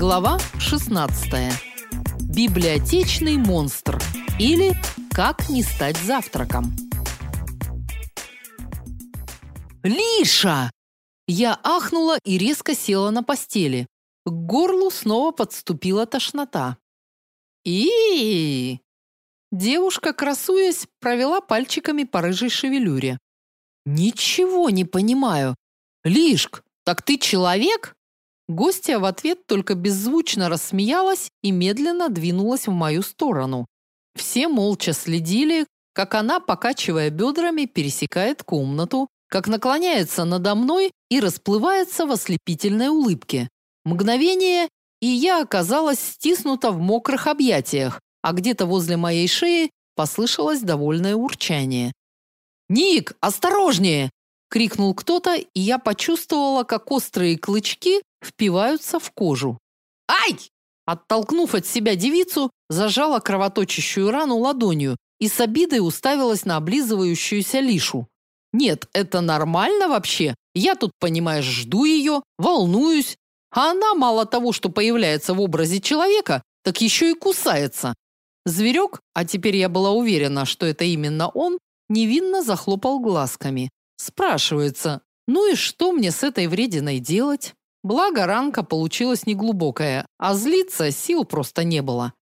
Глава 16. Библиотечный монстр или как не стать завтраком. Лиша! Я ахнула и резко села на постели. К горлу снова подступила тошнота. И Девушка, красуясь, провела пальчиками по рыжей шевелюре. Ничего не понимаю. Лишк, так ты человек? Гостья в ответ только беззвучно рассмеялась и медленно двинулась в мою сторону. Все молча следили, как она, покачивая бедрами, пересекает комнату, как наклоняется надо мной и расплывается в ослепительной улыбке. Мгновение, и я оказалась стиснута в мокрых объятиях, а где-то возле моей шеи послышалось довольное урчание. «Ник, осторожнее!» – крикнул кто-то, и я почувствовала, как острые клычки впиваются в кожу. «Ай!» Оттолкнув от себя девицу, зажала кровоточащую рану ладонью и с обидой уставилась на облизывающуюся лишу. Нет, это нормально вообще. Я тут, понимаешь, жду ее, волнуюсь, а она мало того, что появляется в образе человека, так еще и кусается. Зверек, а теперь я была уверена, что это именно он, невинно захлопал глазками. Спрашивается: "Ну и что мне с этой врединой делать?" Благо ранка получилась неглубокая, а злиться сил просто не было.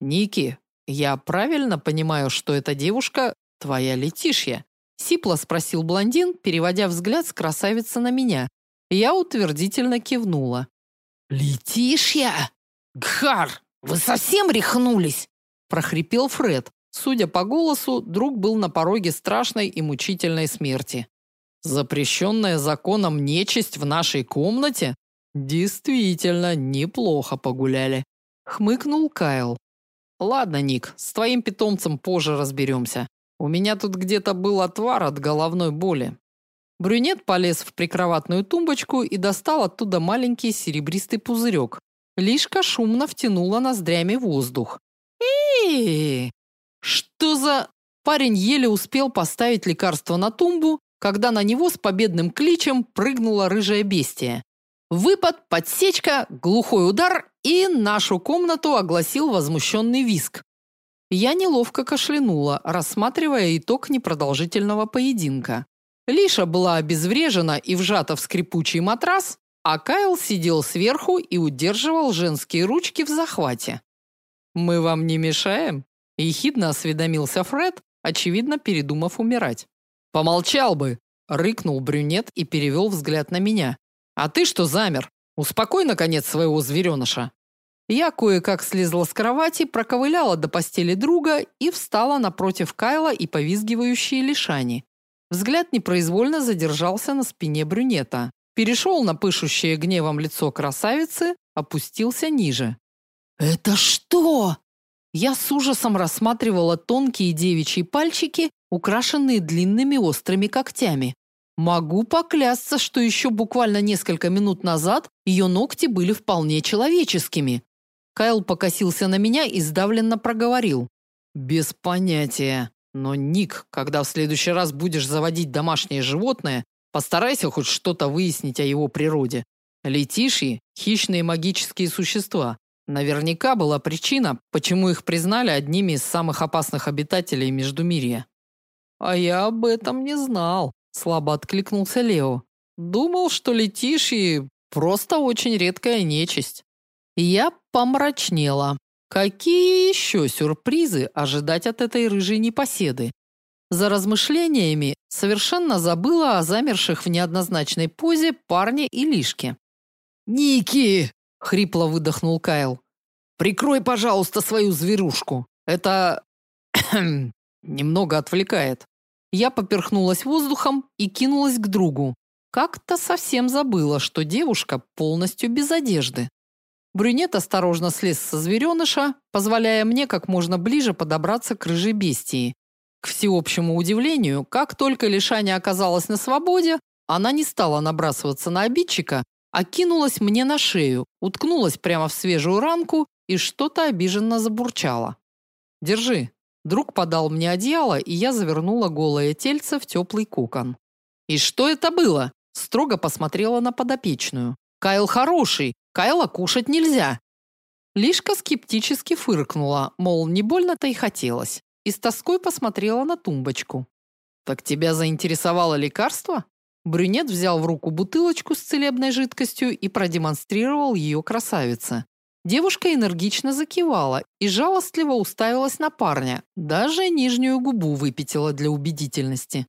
Ники, я правильно понимаю, что эта девушка твоя Летишья? сипло спросил блондин, переводя взгляд с красавицы на меня. Я утвердительно кивнула. Летишья? Гхар, вы совсем рехнулись? прохрипел Фред. Судя по голосу, друг был на пороге страшной и мучительной смерти. Запрещенная законом нечисть в нашей комнате? Действительно, неплохо погуляли, хмыкнул Кайл. Ладно, Ник, с твоим питомцем позже разберемся. У меня тут где-то был отвар от головной боли. Брюнет полез в прикроватную тумбочку и достал оттуда маленький серебристый пузырек. Лишка шумно втянула ноздрями воздух. И Что за Парень еле успел поставить лекарство на тумбу, когда на него с победным кличем прыгнула рыжая бестия. Выпад, подсечка, глухой удар, и нашу комнату огласил возмущенный визг. Я неловко кашлянула, рассматривая итог непродолжительного поединка. Лиша была обезврежена и вжата в скрипучий матрас, а Кайл сидел сверху и удерживал женские ручки в захвате. Мы вам не мешаем? ехидно осведомился Фред, очевидно, передумав умирать. Помолчал бы, рыкнул брюнет и перевел взгляд на меня. А ты что замер? Успокой наконец своего звереныша». Я кое-как слезла с кровати, проковыляла до постели друга и встала напротив Кайла и повизгивающей Лишани. Взгляд непроизвольно задержался на спине брюнета. Перешел на пышущее гневом лицо красавицы, опустился ниже. Это что? Я с ужасом рассматривала тонкие девичьи пальчики, украшенные длинными острыми когтями. Могу поклясться, что еще буквально несколько минут назад ее ногти были вполне человеческими. Кайл покосился на меня и сдавленно проговорил: "Без понятия. Но Ник, когда в следующий раз будешь заводить домашнее животное, постарайся хоть что-то выяснить о его природе. Летишьи хищные магические существа. Наверняка была причина, почему их признали одними из самых опасных обитателей Междумирья. А я об этом не знал, слабо откликнулся Лео. Думал, что летишь просто очень редкая нечисть. Я помрачнела. Какие еще сюрпризы ожидать от этой рыжей непоседы? За размышлениями совершенно забыла о замерших в неоднозначной позе парне и лишке. «Ники!» хрипло выдохнул Кайл. Прикрой, пожалуйста, свою зверушку. Это немного отвлекает. Я поперхнулась воздухом и кинулась к другу. Как-то совсем забыла, что девушка полностью без одежды. Брюнет осторожно слез со звереныша, позволяя мне как можно ближе подобраться к рыжей бестии. К всеобщему удивлению, как только Лишаня оказалась на свободе, она не стала набрасываться на обидчика, окинулась мне на шею, уткнулась прямо в свежую ранку и что-то обиженно забурчала. Держи. Друг подал мне одеяло, и я завернула голое тельце в теплый кокон. И что это было? Строго посмотрела на подопечную. Кайл хороший, Кайла кушать нельзя. Лишка скептически фыркнула, мол, не больно-то и хотелось, и с тоской посмотрела на тумбочку. Так тебя заинтересовало лекарство? Брюнет взял в руку бутылочку с целебной жидкостью и продемонстрировал ее красавице. Девушка энергично закивала и жалостливо уставилась на парня, даже нижнюю губу выпятила для убедительности.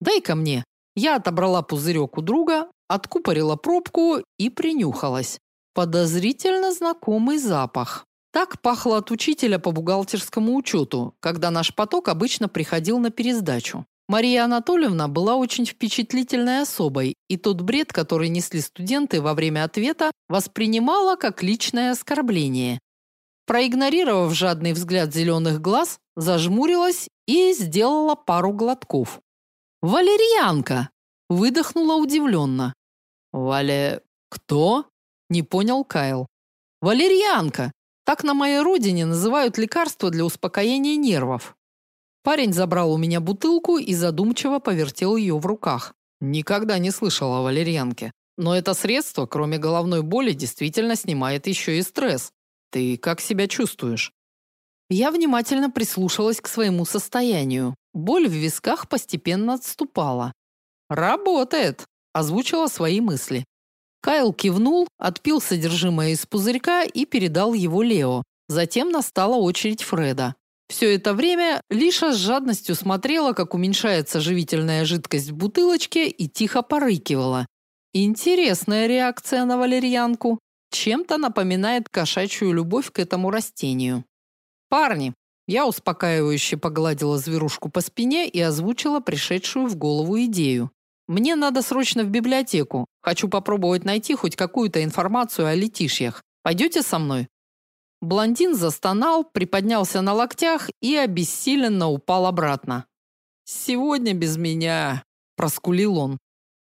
"Дай-ка мне". Я отобрала пузырек у друга, откупорила пробку и принюхалась. Подозрительно знакомый запах. Так пахло от учителя по бухгалтерскому учету, когда наш поток обычно приходил на пересдачу. Мария Анатольевна была очень впечатлительной особой, и тот бред, который несли студенты во время ответа, воспринимала как личное оскорбление. Проигнорировав жадный взгляд зеленых глаз, зажмурилась и сделала пару глотков. «Валерьянка!» – выдохнула удивленно. «Вале... кто?» – не понял Кайл. «Валерьянка! Так на моей родине называют лекарство для успокоения нервов. Парень забрал у меня бутылку и задумчиво повертел ее в руках. Никогда не слышал о валерьянке. Но это средство, кроме головной боли, действительно снимает еще и стресс. Ты как себя чувствуешь? Я внимательно прислушалась к своему состоянию. Боль в висках постепенно отступала. Работает, озвучила свои мысли. Кайл кивнул, отпил содержимое из пузырька и передал его Лео. Затем настала очередь Фреда. Все это время Лиша с жадностью смотрела, как уменьшается живительная жидкость в бутылочке и тихо порыкивала. Интересная реакция на валерьянку. Чем-то напоминает кошачью любовь к этому растению. Парни, я успокаивающе погладила зверушку по спине и озвучила пришедшую в голову идею. Мне надо срочно в библиотеку. Хочу попробовать найти хоть какую-то информацию о летишьях. Пойдете со мной? Блондин застонал, приподнялся на локтях и обессиленно упал обратно. Сегодня без меня, проскулил он.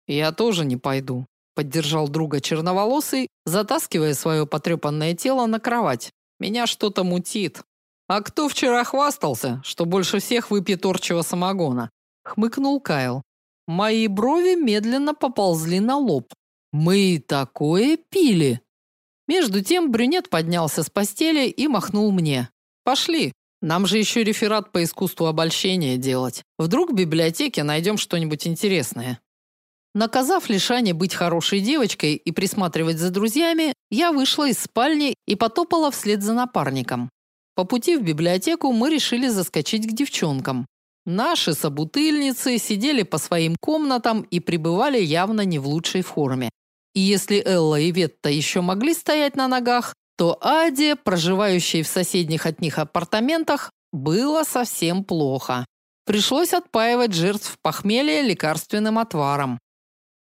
Я тоже не пойду, поддержал друга черноволосый, затаскивая свое потрепанное тело на кровать. Меня что-то мутит. А кто вчера хвастался, что больше всех выпьет орчего самогона? хмыкнул Кайл. Мои брови медленно поползли на лоб. Мы такое пили. Между тем брюнет поднялся с постели и махнул мне. Пошли. Нам же еще реферат по искусству обольщения делать. Вдруг в библиотеке найдем что-нибудь интересное. Наказав Лишане быть хорошей девочкой и присматривать за друзьями, я вышла из спальни и потопала вслед за напарником. По пути в библиотеку мы решили заскочить к девчонкам. Наши собутыльницы сидели по своим комнатам и пребывали явно не в лучшей форме. И если Элла и Ветта еще могли стоять на ногах, то Аде, проживающей в соседних от них апартаментах, было совсем плохо. Пришлось отпаивать жертв похмелья лекарственным отваром.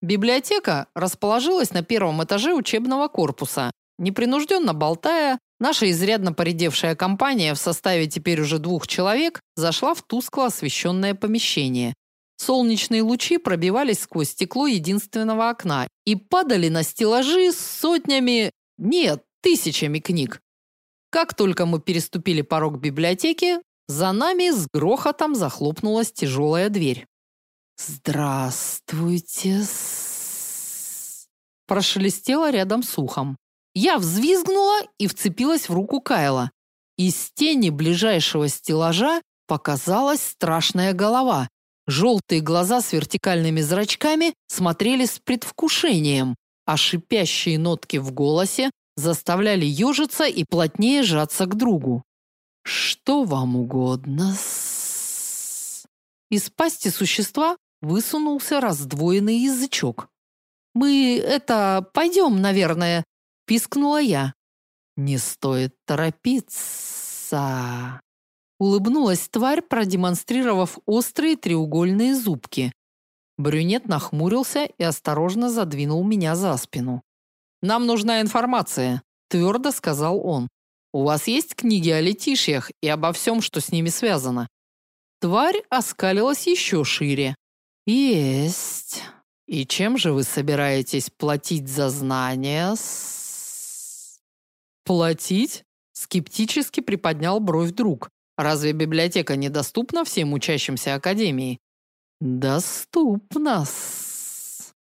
Библиотека расположилась на первом этаже учебного корпуса. Непринужденно болтая, наша изрядно поредевшая компания в составе теперь уже двух человек зашла в тускло освещенное помещение. Солнечные лучи пробивались сквозь стекло единственного окна и падали на стеллажи с сотнями, нет, тысячами книг. Как только мы переступили порог библиотеки, за нами с грохотом захлопнулась тяжелая дверь. Здравствуйте. Прошелестело рядом с ухом. Я взвизгнула и вцепилась в руку Кайла. Из тени ближайшего стеллажа показалась страшная голова, Желтые глаза с вертикальными зрачками смотрели с предвкушением, а шипящие нотки в голосе заставляли ежиться и плотнее сжаться к другу. Что вам угодно? Из пасти существа высунулся раздвоенный язычок. Мы это пойдем, наверное, пискнула я. Не стоит торопиться. Улыбнулась тварь, продемонстрировав острые треугольные зубки. Брюнет нахмурился и осторожно задвинул меня за спину. Нам нужна информация, твердо сказал он. У вас есть книги о летишьях и обо всем, что с ними связано? Тварь оскалилась еще шире. Есть. И чем же вы собираетесь платить за знания? Платить? Скептически приподнял бровь друг. Разве библиотека недоступна всем учащимся академии? Доступна.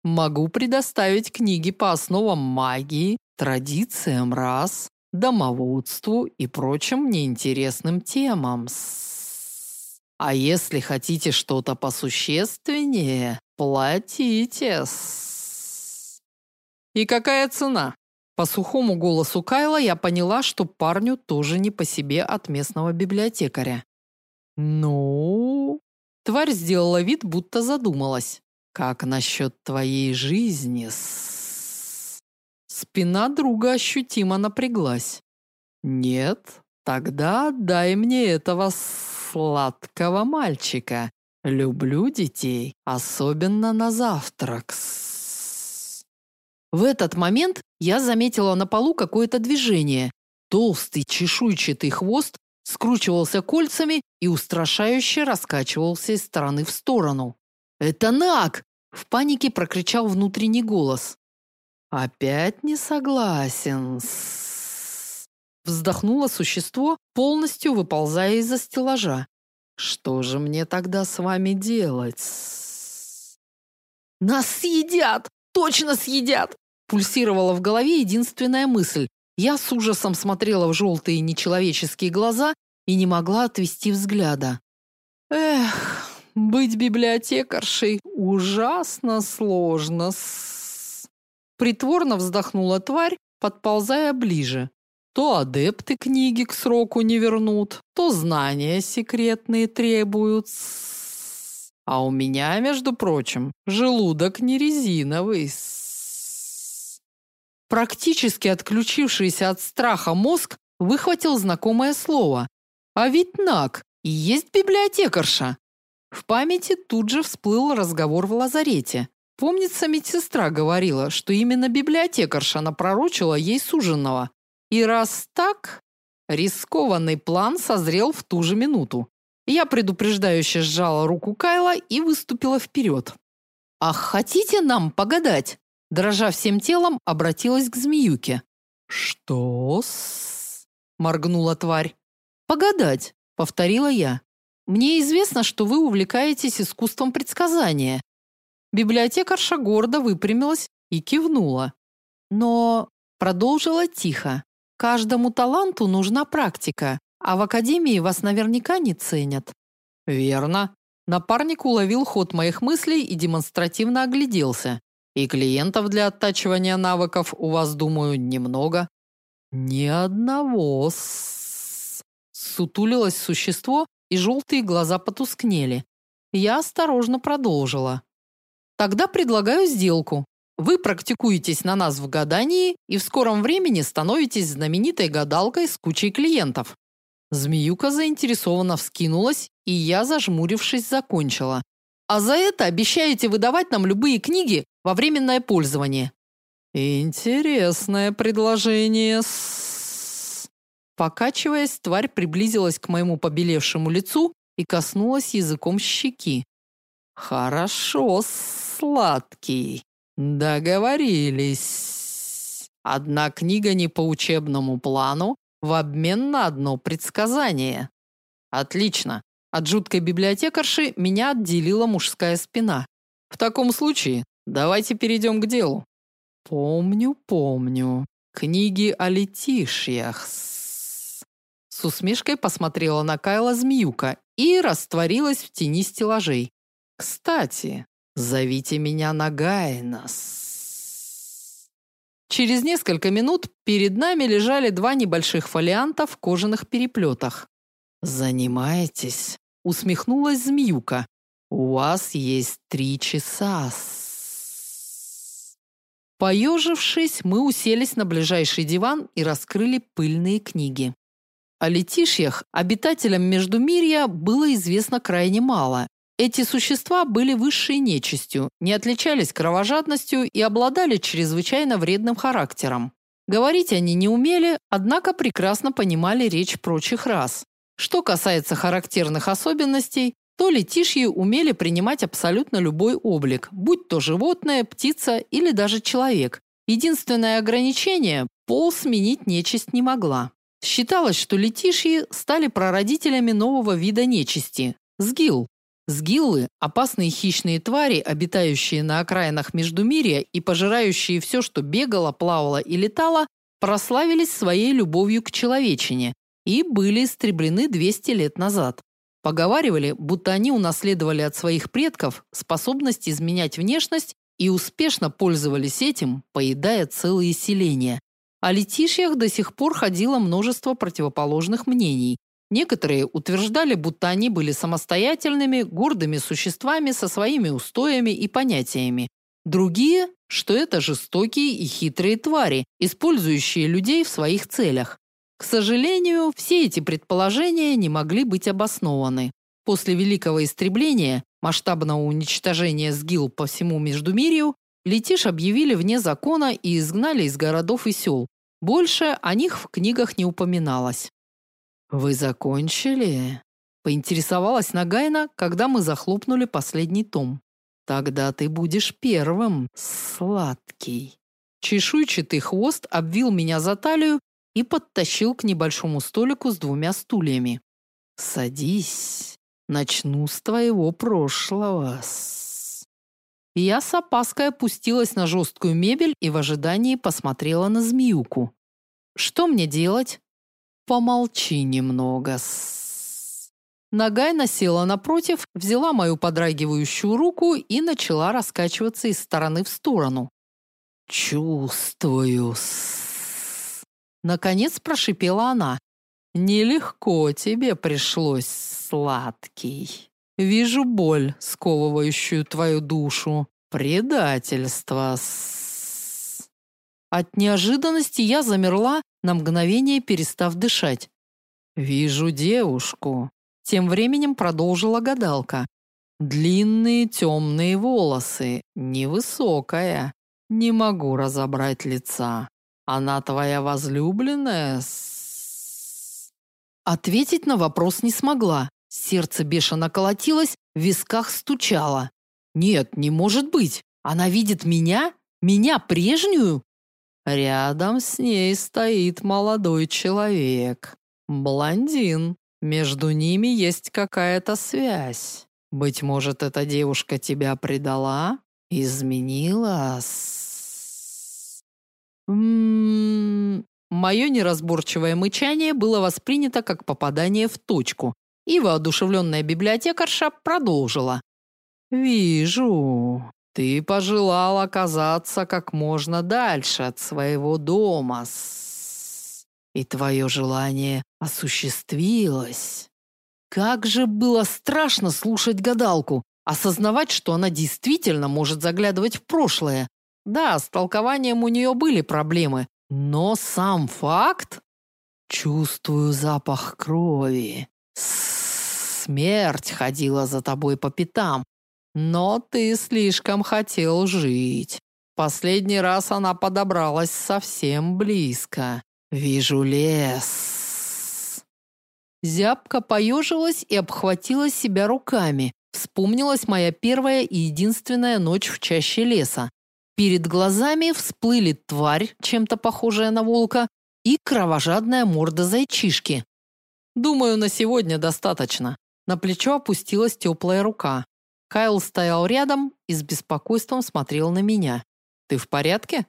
Могу предоставить книги по основам магии, традициям раз, домоводству и прочим неинтересным темам. А если хотите что-то посущественнее, платите. И какая цена? По сухому голосу Кайла я поняла, что парню тоже не по себе от местного библиотекаря. Ну, тварь сделала вид, будто задумалась. Как насчет твоей жизни? Спина друга ощутимо напряглась. Нет, тогда дай мне этого сладкого мальчика. Люблю детей, особенно на завтрак. В этот момент я заметила на полу какое-то движение. Толстый чешуйчатый хвост скручивался кольцами и устрашающе раскачивался из стороны в сторону. «Это Наг!» – в панике прокричал внутренний голос. «Опять не согласен с...» Вздохнуло существо, полностью выползая из-за стеллажа. «Что же мне тогда с вами делать?» «Нас съедят! Точно съедят!» Пульсировала в голове единственная мысль. Я с ужасом смотрела в желтые нечеловеческие глаза и не могла отвести взгляда. Эх, быть библиотекаршей ужасно сложно. Притворно вздохнула тварь, подползая ближе. То адепты книги к сроку не вернут, то знания секретные требуют. А у меня, между прочим, желудок не резиновый. Практически отключившийся от страха мозг выхватил знакомое слово. А ведь Нак и есть библиотекарша. В памяти тут же всплыл разговор в лазарете. Помнится, медсестра говорила, что именно библиотекарша напророчила ей суженого. И раз так, рискованный план созрел в ту же минуту. Я предупреждающе сжала руку Кайла и выступила вперед. «Ах, хотите нам погадать?» дрожа всем телом, обратилась к змеюке. «Что-с?» – моргнула тварь. «Погадать», – повторила я. «Мне известно, что вы увлекаетесь искусством предсказания». Библиотекарша гордо выпрямилась и кивнула. Но продолжила тихо. «Каждому таланту нужна практика, а в академии вас наверняка не ценят». «Верно». Напарник уловил ход моих мыслей и демонстративно огляделся. И клиентов для оттачивания навыков у вас, думаю, немного. Ни одного. Сутулилось существо, и желтые глаза потускнели. Я осторожно продолжила. Тогда предлагаю сделку. Вы практикуетесь на нас в гадании и в скором времени становитесь знаменитой гадалкой с кучей клиентов. Змеюка заинтересованно вскинулась, и я, зажмурившись, закончила. А за это обещаете выдавать нам любые книги во временное пользование. Интересное предложение. Покачиваясь, тварь приблизилась к моему побелевшему лицу и коснулась языком щеки. Хорошо, сладкий. Договорились. Одна книга не по учебному плану в обмен на одно предсказание. Отлично. От жуткой библиотекарши меня отделила мужская спина. В таком случае, давайте перейдем к делу. Помню, помню. Книги о летишьях. С усмешкой посмотрела на Кайла змеюка и растворилась в тени стеллажей. Кстати, зовите меня на Гайнас. Через несколько минут перед нами лежали два небольших фолианта в кожаных переплетах. Занимаетесь? усмехнулась змеюка. У вас есть три часа. Поежившись, мы уселись на ближайший диван и раскрыли пыльные книги. О летишьях, обитателям Междумирья, было известно крайне мало. Эти существа были высшей нечистью, не отличались кровожадностью и обладали чрезвычайно вредным характером. Говорить они не умели, однако прекрасно понимали речь прочих рас. Что касается характерных особенностей, то летишьи умели принимать абсолютно любой облик, будь то животное, птица или даже человек. Единственное ограничение пол сменить нечисть не могла. Считалось, что летишьи стали прародителями нового вида нечисти сгил. Сгиллы опасные хищные твари, обитающие на окраинах Междумирья и пожирающие все, что бегало, плавало и летало, прославились своей любовью к человечине и были истреблены 200 лет назад. Поговаривали, будто они унаследовали от своих предков способность изменять внешность и успешно пользовались этим, поедая целые селения. О летишьях до сих пор ходило множество противоположных мнений. Некоторые утверждали, будто они были самостоятельными, гордыми существами со своими устоями и понятиями. Другие, что это жестокие и хитрые твари, использующие людей в своих целях. К сожалению, все эти предположения не могли быть обоснованы. После великого истребления, масштабного уничтожения сгил по всему Междумирью, Летиш объявили вне закона и изгнали из городов и сел. Больше о них в книгах не упоминалось. Вы закончили? поинтересовалась Нагайна, когда мы захлопнули последний том. Тогда ты будешь первым, сладкий. Чешуйчатый хвост обвил меня за талию и подтащил к небольшому столику с двумя стульями. Садись. Начну с твоего прошлого. Я с опаской опустилась на жесткую мебель и в ожидании посмотрела на змеюку. Что мне делать? Помолчи немного. Нагайна села напротив, взяла мою подрагивающую руку и начала раскачиваться из стороны в сторону. Чувствую. Наконец прошипела она. Нелегко тебе пришлось, сладкий. Вижу боль, сковывающую твою душу. Предательство. От неожиданности я замерла, на мгновение перестав дышать. Вижу девушку. Тем временем продолжила гадалка. Длинные темные волосы, невысокая. Не могу разобрать лица. Она твоя возлюбленная? Ответить на вопрос не смогла. Сердце бешено колотилось, в висках стучало. Нет, не может быть. Она видит меня? Меня прежнюю? Рядом с ней стоит молодой человек. Блондин. Между ними есть какая-то связь. Быть может, эта девушка тебя предала? Изменилась? Ммм... Мое неразборчивое мычание было воспринято как попадание в точку, и воодушевленная библиотекарша продолжила. «Вижу, ты пожелал оказаться как можно дальше от своего дома, и твое желание осуществилось. Как же было страшно слушать гадалку, осознавать, что она действительно может заглядывать в прошлое. Да, с толкованием у нее были проблемы, но сам факт... Чувствую запах крови. Смерть ходила за тобой по пятам. Но ты слишком хотел жить. Последний раз она подобралась совсем близко. Вижу лес. Зябка поежилась и обхватила себя руками. Вспомнилась моя первая и единственная ночь в чаще леса. Перед глазами всплыли тварь, чем-то похожая на волка, и кровожадная морда зайчишки. Думаю, на сегодня достаточно. На плечо опустилась теплая рука. Кайл стоял рядом и с беспокойством смотрел на меня. Ты в порядке?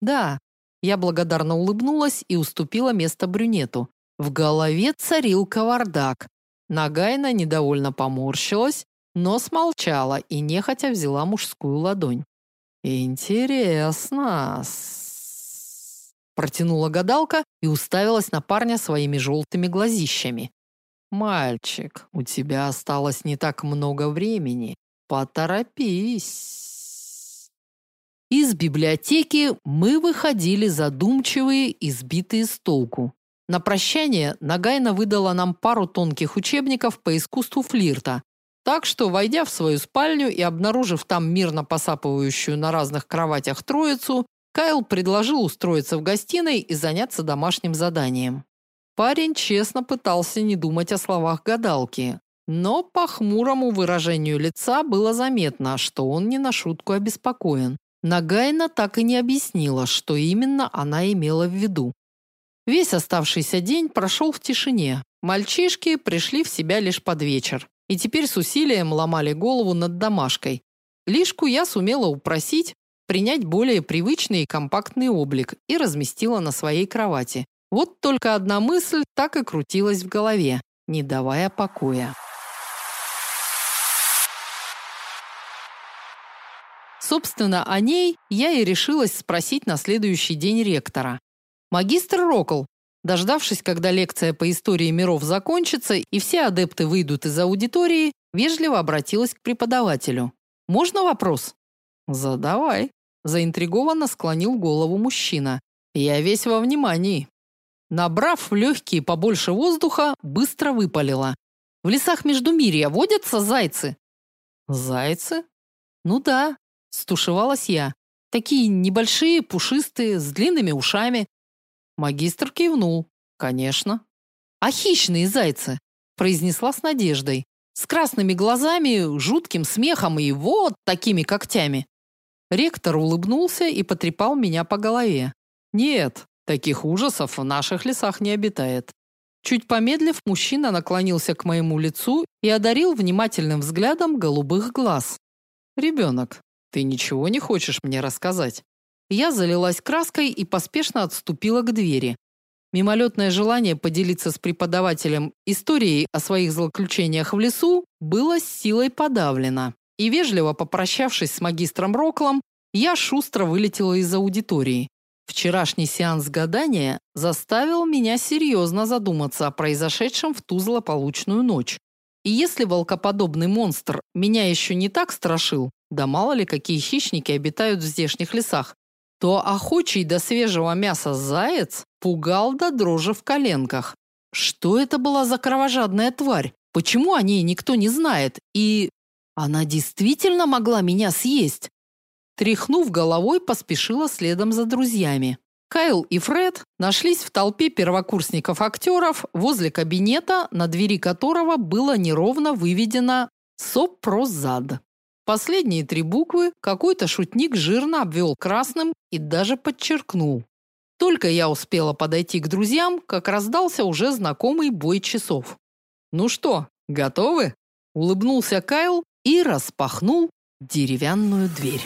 Да, я благодарно улыбнулась и уступила место брюнету. В голове царил кавардак. Нагайна недовольно поморщилась, но смолчала и нехотя взяла мужскую ладонь. Интересно. Протянула гадалка и уставилась на парня своими желтыми глазищами. Мальчик, у тебя осталось не так много времени. Поторопись. Из библиотеки мы выходили задумчивые и сбитые с толку. На прощание Нагайна выдала нам пару тонких учебников по искусству флирта. Так что, войдя в свою спальню и обнаружив там мирно посапывающую на разных кроватях троицу, Кайл предложил устроиться в гостиной и заняться домашним заданием. Парень честно пытался не думать о словах гадалки, но по хмурому выражению лица было заметно, что он не на шутку обеспокоен. Нагайна так и не объяснила, что именно она имела в виду. Весь оставшийся день прошел в тишине. Мальчишки пришли в себя лишь под вечер. и теперь с усилием ломали голову над домашкой. Лишку я сумела упросить принять более привычный и компактный облик и разместила на своей кровати. Вот только одна мысль так и крутилась в голове, не давая покоя. Собственно, о ней я и решилась спросить на следующий день ректора. Магистр Рокл, дождавшись, когда лекция по истории миров закончится и все адепты выйдут из аудитории, вежливо обратилась к преподавателю. Можно вопрос? Задавай, заинтригованно склонил голову мужчина. Я весь во внимании. Набрав в легкие побольше воздуха, быстро выпалила. В лесах Междумирья водятся зайцы? Зайцы? Ну да, Стушевалась я. Такие небольшие, пушистые, с длинными ушами. Магистр кивнул. Конечно. А хищные зайцы, произнесла с надеждой. С красными глазами, жутким смехом и вот такими когтями. Ректор улыбнулся и потрепал меня по голове. Нет, таких ужасов в наших лесах не обитает. Чуть помедлив, мужчина наклонился к моему лицу и одарил внимательным взглядом голубых глаз. Ребенок, ты ничего не хочешь мне рассказать? Я залилась краской и поспешно отступила к двери. Мимолетное желание поделиться с преподавателем историей о своих злоключениях в лесу было силой подавлено. И вежливо попрощавшись с магистром Роклом, я шустро вылетела из аудитории. Вчерашний сеанс гадания заставил меня серьезно задуматься о произошедшем в ту злополучную ночь. И если волкоподобный монстр меня еще не так страшил, да мало ли какие хищники обитают в здешних лесах, то охочий до свежего мяса заяц пугал до дрожи в коленках. Что это была за кровожадная тварь? Почему о ней никто не знает? И она действительно могла меня съесть? Тряхнув головой, поспешила следом за друзьями. Кайл и Фред нашлись в толпе первокурсников-актеров возле кабинета, на двери которого было неровно выведено «Сопрозад». Последние три буквы какой-то шутник жирно обвел красным и даже подчеркнул. Только я успела подойти к друзьям, как раздался уже знакомый бой часов. «Ну что, готовы?» – улыбнулся Кайл и распахнул деревянную дверь.